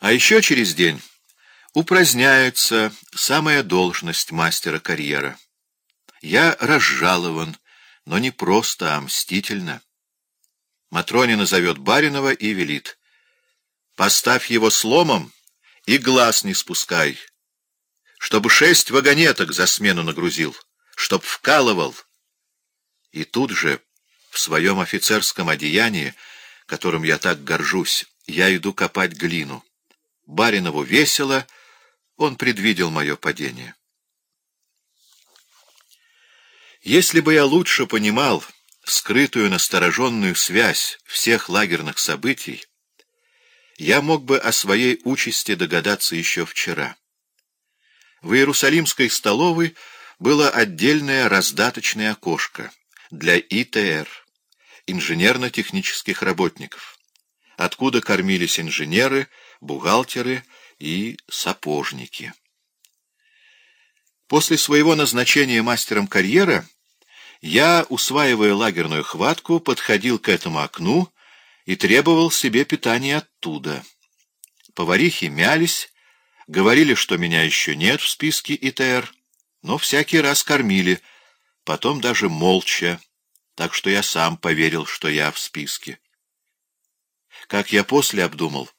А еще через день упраздняется самая должность мастера карьера. Я разжалован, но не просто, а мстительно. Матронина зовет Баринова и велит. Поставь его сломом и глаз не спускай, чтобы шесть вагонеток за смену нагрузил, чтоб вкалывал. И тут же, в своем офицерском одеянии, которым я так горжусь, я иду копать глину. Баринову весело, он предвидел мое падение. Если бы я лучше понимал скрытую настороженную связь всех лагерных событий, я мог бы о своей участи догадаться еще вчера. В Иерусалимской столовой было отдельное раздаточное окошко для ИТР, инженерно-технических работников, откуда кормились инженеры, бухгалтеры и сапожники. После своего назначения мастером карьера я, усваивая лагерную хватку, подходил к этому окну и требовал себе питания оттуда. Поварихи мялись, говорили, что меня еще нет в списке ИТР, но всякий раз кормили, потом даже молча, так что я сам поверил, что я в списке. Как я после обдумал,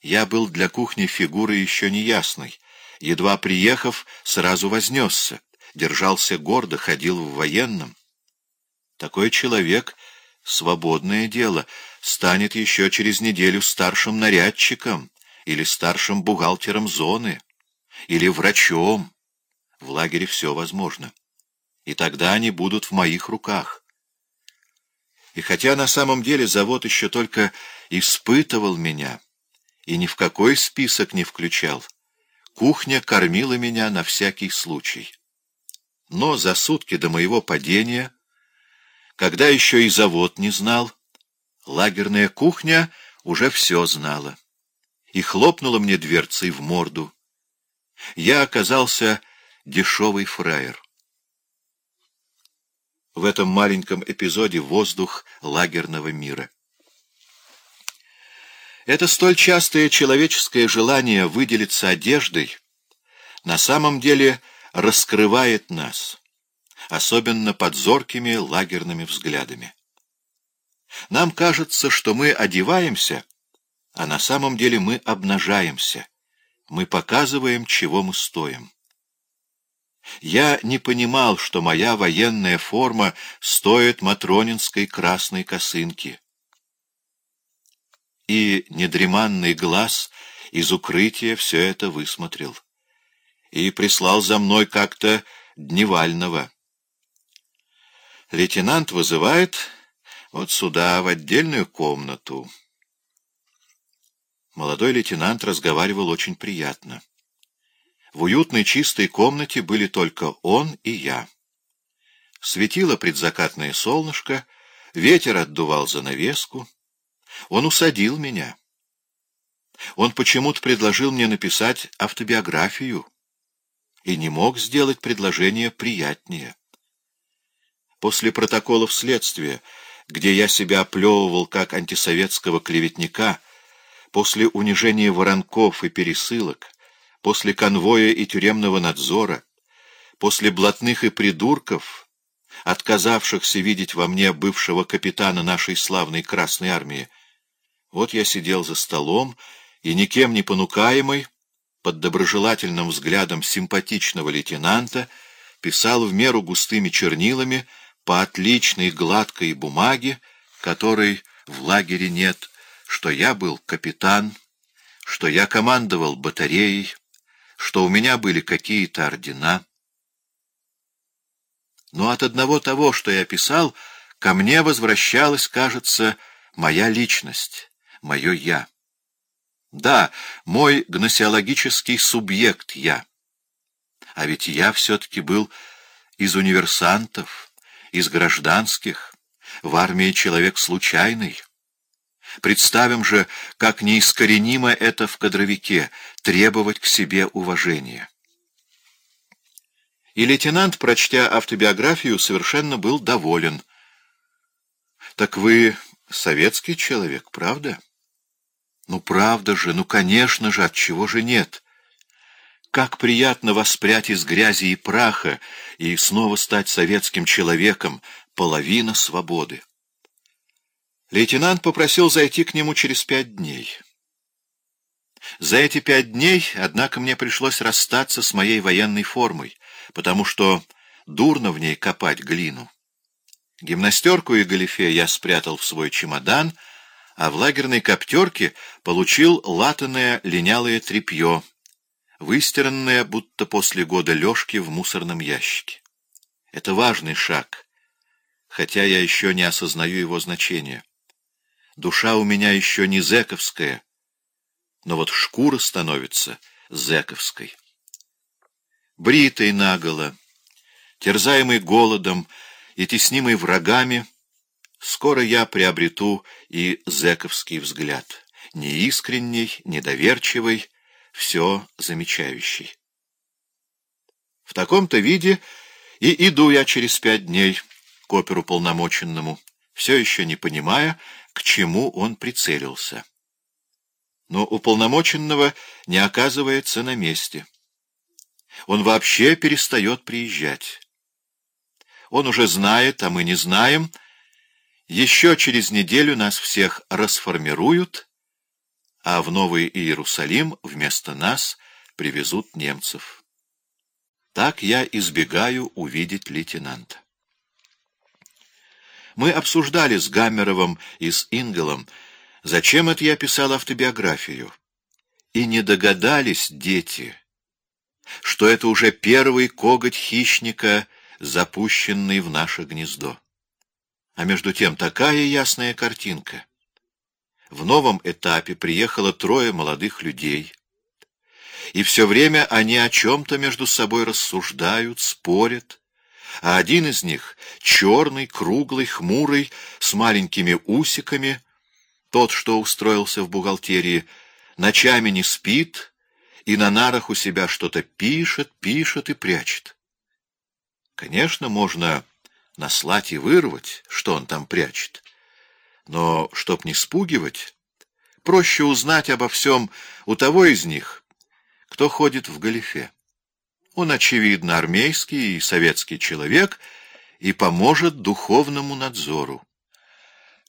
я был для кухни фигурой еще неясной, едва приехав, сразу вознесся, держался гордо, ходил в военном. Такой человек — свободное дело, станет еще через неделю старшим нарядчиком или старшим бухгалтером зоны, или врачом. В лагере все возможно. И тогда они будут в моих руках. И хотя на самом деле завод еще только испытывал меня и ни в какой список не включал, Кухня кормила меня на всякий случай. Но за сутки до моего падения, когда еще и завод не знал, лагерная кухня уже все знала и хлопнула мне дверцей в морду. Я оказался дешевый фраер. В этом маленьком эпизоде воздух лагерного мира. Это столь частое человеческое желание выделиться одеждой на самом деле раскрывает нас, особенно под зоркими лагерными взглядами. Нам кажется, что мы одеваемся, а на самом деле мы обнажаемся, мы показываем, чего мы стоим. Я не понимал, что моя военная форма стоит матронинской красной косынки и недреманный глаз из укрытия все это высмотрел. И прислал за мной как-то Дневального. Лейтенант вызывает вот сюда, в отдельную комнату. Молодой лейтенант разговаривал очень приятно. В уютной чистой комнате были только он и я. Светило предзакатное солнышко, ветер отдувал занавеску. Он усадил меня. Он почему-то предложил мне написать автобиографию и не мог сделать предложение приятнее. После протоколов следствия, где я себя оплевывал как антисоветского клеветника, после унижения воронков и пересылок, после конвоя и тюремного надзора, после блатных и придурков, отказавшихся видеть во мне бывшего капитана нашей славной Красной Армии, вот я сидел за столом и, никем не понукаемый, под доброжелательным взглядом симпатичного лейтенанта, писал в меру густыми чернилами по отличной гладкой бумаге, которой в лагере нет, что я был капитан, что я командовал батареей, что у меня были какие-то ордена. Но от одного того, что я писал, ко мне возвращалась, кажется, моя личность мое «я». Да, мой гносеологический субъект «я». А ведь я все-таки был из универсантов, из гражданских, в армии человек случайный. Представим же, как неискоренимо это в кадровике — требовать к себе уважения. И лейтенант, прочтя автобиографию, совершенно был доволен. «Так вы советский человек, правда?» Ну, правда же, ну, конечно же, от чего же нет? Как приятно воспрять из грязи и праха и снова стать советским человеком, половина свободы. Лейтенант попросил зайти к нему через пять дней. За эти пять дней, однако, мне пришлось расстаться с моей военной формой, потому что дурно в ней копать глину. Гимнастерку и галифе я спрятал в свой чемодан, а в лагерной коптерке получил латаное линялое тряпье, выстиранное, будто после года лёжки в мусорном ящике. Это важный шаг, хотя я еще не осознаю его значения. Душа у меня еще не зэковская, но вот шкура становится зэковской. Бритый наголо, терзаемый голодом и теснимый врагами, скоро я приобрету и зэковский взгляд, неискренний, недоверчивый, все замечающий. В таком-то виде и иду я через пять дней к оперу полномоченному, все еще не понимая, к чему он прицелился. Но уполномоченного не оказывается на месте. Он вообще перестает приезжать. Он уже знает, а мы не знаем. Еще через неделю нас всех расформируют, а в Новый Иерусалим вместо нас привезут немцев. Так я избегаю увидеть лейтенанта. Мы обсуждали с Гаммеровым и с Ингелом, зачем это я писал автобиографию. И не догадались дети, что это уже первый коготь хищника, запущенный в наше гнездо. А между тем такая ясная картинка. В новом этапе приехало трое молодых людей, и все время они о чем-то между собой рассуждают, спорят, а один из них — черный, круглый, хмурый, с маленькими усиками, тот, что устроился в бухгалтерии, ночами не спит и на нарах у себя что-то пишет, пишет и прячет. Конечно, можно наслать и вырвать, что он там прячет, но, чтоб не спугивать, проще узнать обо всем у того из них, кто ходит в галифе. Он, очевидно, армейский и советский человек и поможет духовному надзору.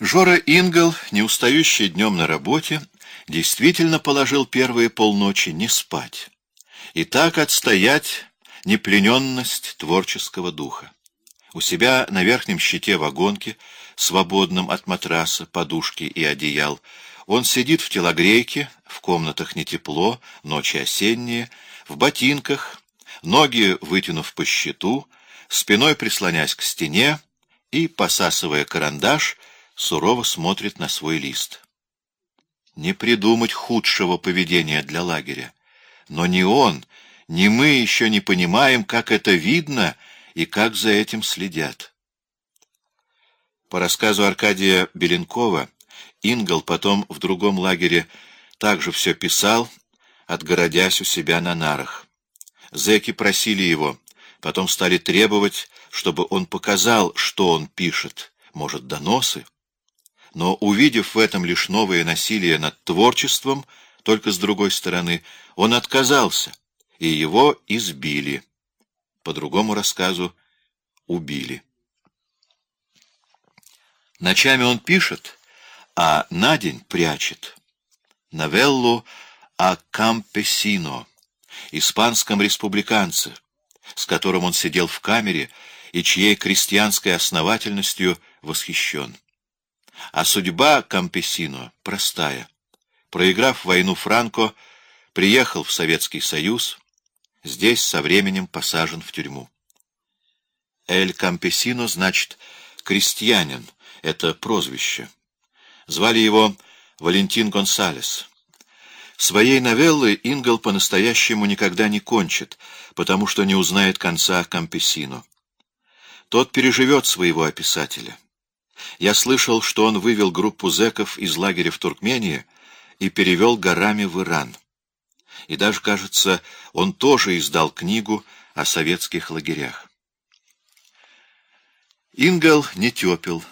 Жора Ингл, не устающий днем на работе, действительно положил первые полночи не спать и так отстоять неплененность творческого духа. У себя на верхнем щите вагонки, свободном от матраса, подушки и одеял, он сидит в телогрейке, в комнатах не тепло, ночи осенние, в ботинках, ноги вытянув по щиту, спиной прислонясь к стене и, посасывая карандаш, сурово смотрит на свой лист. Не придумать худшего поведения для лагеря. Но ни он, ни мы еще не понимаем, как это видно и как за этим следят. По рассказу Аркадия Беленкова, Ингл потом в другом лагере также все писал, отгородясь у себя на нарах. Зэки просили его, потом стали требовать, чтобы он показал, что он пишет, может, доносы. Но, увидев в этом лишь новое насилие над творчеством, только с другой стороны, он отказался, и его избили. По другому рассказу, убили. Ночами он пишет, а на день прячет. Новеллу о Кампесино испанском республиканце, с которым он сидел в камере и чьей крестьянской основательностью восхищен. А судьба Кампесино простая. Проиграв войну Франко, приехал в Советский Союз, здесь со временем посажен в тюрьму. Эль Кампесино значит «крестьянин», это прозвище. Звали его Валентин Гонсалес. Своей новеллы Ингл по-настоящему никогда не кончит, потому что не узнает конца Кампесино. Тот переживет своего описателя. Я слышал, что он вывел группу зэков из лагеря в Туркмении и перевел горами в Иран. И даже, кажется, он тоже издал книгу о советских лагерях. Ингл не тепел.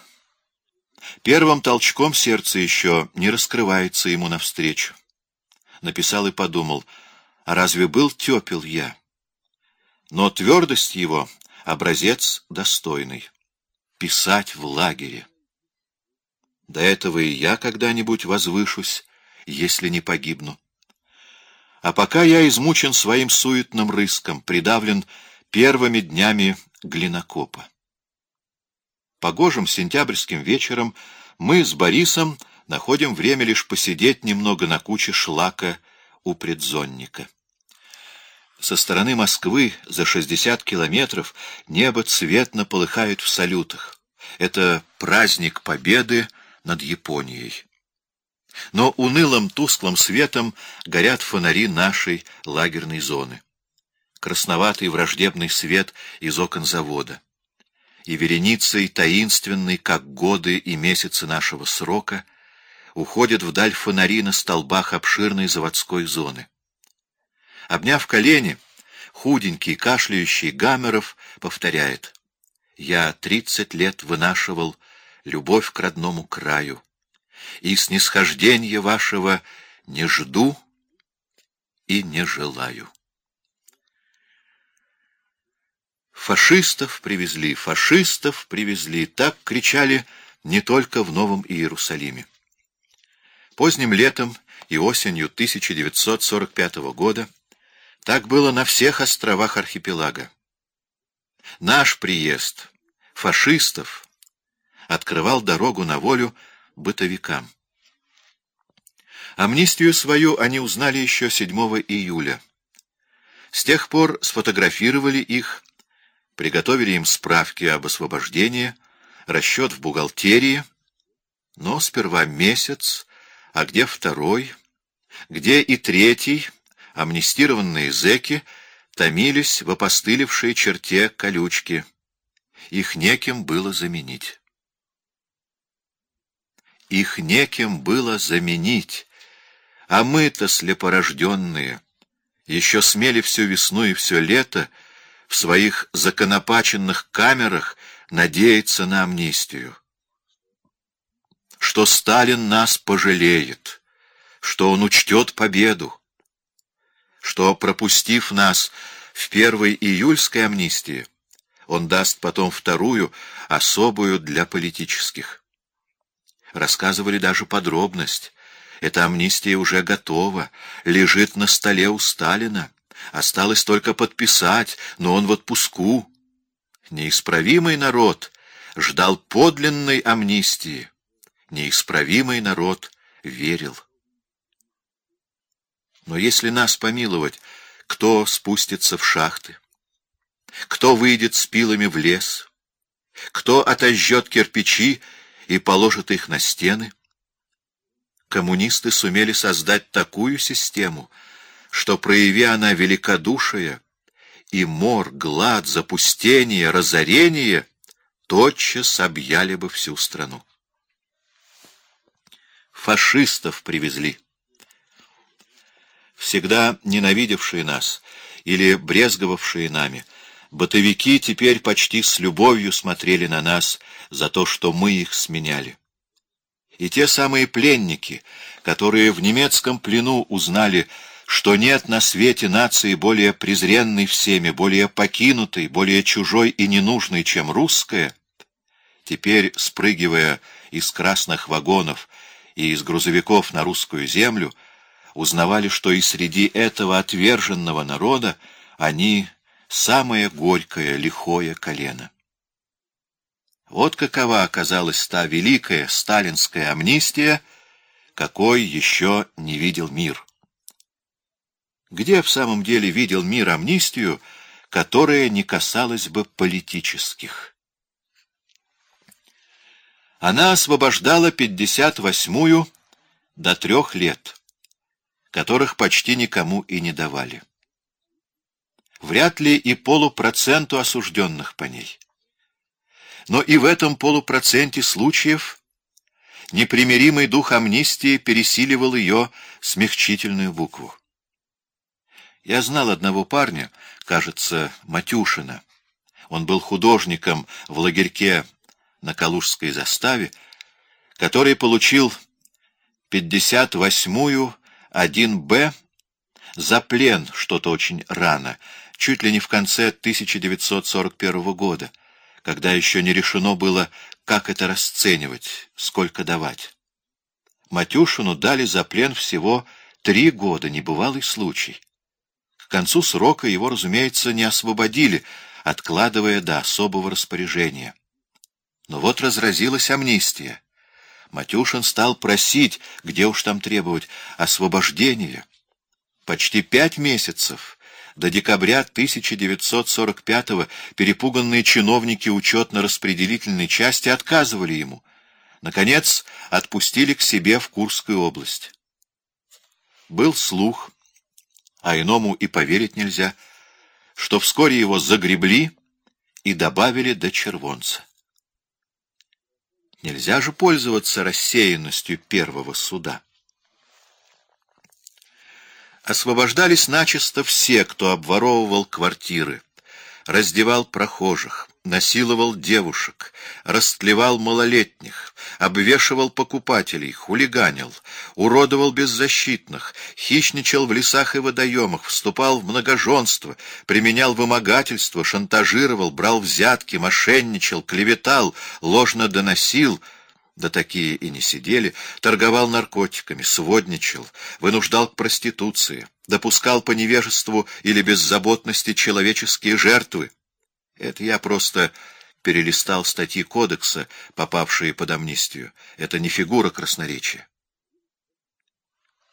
Первым толчком сердце еще не раскрывается ему навстречу. Написал и подумал, а разве был тепел я? Но твердость его — образец достойный. Писать в лагере. До этого и я когда-нибудь возвышусь, если не погибну. А пока я измучен своим суетным рыском, придавлен первыми днями глинокопа. Погожим сентябрьским вечером мы с Борисом находим время лишь посидеть немного на куче шлака у предзонника. Со стороны Москвы за 60 километров небо цветно полыхает в салютах. Это праздник победы над Японией. Но унылым тусклым светом горят фонари нашей лагерной зоны. Красноватый враждебный свет из окон завода. И вереницей таинственной, как годы и месяцы нашего срока, уходят вдаль фонари на столбах обширной заводской зоны. Обняв колени, худенький, кашляющий Гамеров повторяет «Я тридцать лет вынашивал любовь к родному краю, и снисхождения вашего не жду и не желаю». «Фашистов привезли, фашистов привезли!» — так кричали не только в Новом Иерусалиме. Поздним летом и осенью 1945 года так было на всех островах архипелага. Наш приезд фашистов открывал дорогу на волю бытовикам. Амнистию свою они узнали еще 7 июля. С тех пор сфотографировали их приготовили им справки об освобождении, расчет в бухгалтерии, но сперва месяц, а где второй, где и третий, амнистированные зэки томились в опостылевшей черте колючки. Их неким было заменить. Их неким было заменить, а мы-то слепорожденные, еще смели всю весну и все лето в своих законопаченных камерах надеяться на амнистию. Что Сталин нас пожалеет, что он учтет победу, что, пропустив нас в первой июльской амнистии, он даст потом вторую, особую для политических. Рассказывали даже подробность. Эта амнистия уже готова, лежит на столе у Сталина. Осталось только подписать, но он в отпуску. Неисправимый народ ждал подлинной амнистии. Неисправимый народ верил. Но если нас помиловать, кто спустится в шахты? Кто выйдет с пилами в лес? Кто отожжет кирпичи и положит их на стены? Коммунисты сумели создать такую систему — что, прояви она великодушие, и мор, глад, запустение, разорение тотчас объяли бы всю страну. Фашистов привезли. Всегда ненавидевшие нас или брезговавшие нами, бытовики теперь почти с любовью смотрели на нас за то, что мы их сменяли. И те самые пленники, которые в немецком плену узнали, что нет на свете нации более презренной всеми, более покинутой, более чужой и ненужной, чем русская, теперь, спрыгивая из красных вагонов и из грузовиков на русскую землю, узнавали, что и среди этого отверженного народа они самое горькое, лихое колено. Вот какова оказалась та великая сталинская амнистия, какой еще не видел мир. Где в самом деле видел мир амнистию, которая не касалась бы политических? Она освобождала 58-ю до трех лет, которых почти никому и не давали. Вряд ли и полупроценту осужденных по ней. Но и в этом полупроценте случаев непримиримый дух амнистии пересиливал ее смягчительную букву. Я знал одного парня, кажется, Матюшина. Он был художником в лагерьке на Калужской заставе который получил 58-ю 1Б за плен что-то очень рано, чуть ли не в конце 1941 года, когда еще не решено было, как это расценивать, сколько давать. Матюшину дали за плен всего три года, небывалый случай. К концу срока его, разумеется, не освободили, откладывая до особого распоряжения. Но вот разразилась амнистия. Матюшин стал просить, где уж там требовать, освобождения. Почти пять месяцев, до декабря 1945-го, перепуганные чиновники учетно-распределительной части отказывали ему. Наконец, отпустили к себе в Курскую область. Был слух, а иному и поверить нельзя, что вскоре его загребли и добавили до червонца. Нельзя же пользоваться рассеянностью первого суда. Освобождались начисто все, кто обворовывал квартиры, раздевал прохожих, насиловал девушек, растлевал малолетних, обвешивал покупателей, хулиганил, уродовал беззащитных, хищничал в лесах и водоемах, вступал в многоженство, применял вымогательство, шантажировал, брал взятки, мошенничал, клеветал, ложно доносил — да такие и не сидели, торговал наркотиками, сводничал, вынуждал к проституции, допускал по невежеству или беззаботности человеческие жертвы. Это я просто перелистал статьи кодекса, попавшие под амнистию. Это не фигура красноречия.